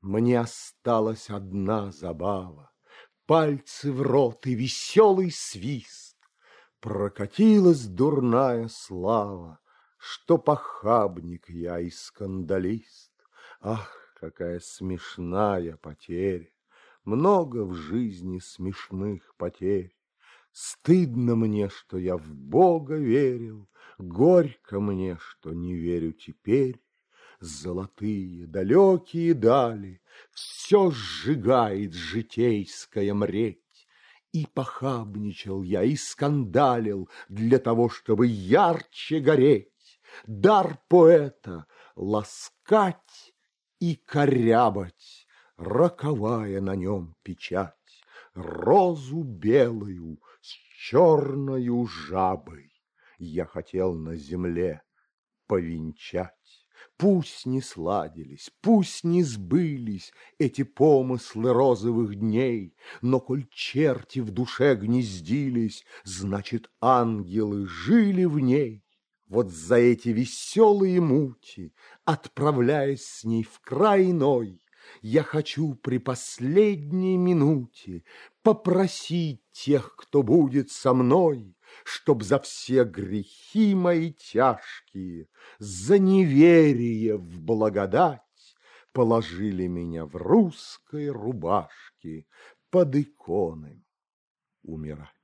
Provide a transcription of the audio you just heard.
Мне осталась одна забава, Пальцы в рот и веселый свист. Прокатилась дурная слава, Что похабник я и скандалист. Ах, какая смешная потеря! Много в жизни смешных потерь. Стыдно мне, что я в Бога верил, Горько мне, что не верю теперь. Золотые далекие дали Все сжигает житейская мреть. И похабничал я, и скандалил Для того, чтобы ярче гореть. Дар поэта — ласкать и корябать, Роковая на нем печать, Розу белую с черною жабой Я хотел на земле повенчать. Пусть не сладились, пусть не сбылись Эти помыслы розовых дней, Но коль черти в душе гнездились, Значит, ангелы жили в ней. Вот за эти веселые мути, Отправляясь с ней в край иной, Я хочу при последней минуте Попросить тех, кто будет со мной, Чтоб за все грехи мои тяжкие, За неверие в благодать Положили меня в русской рубашке Под иконами умирать.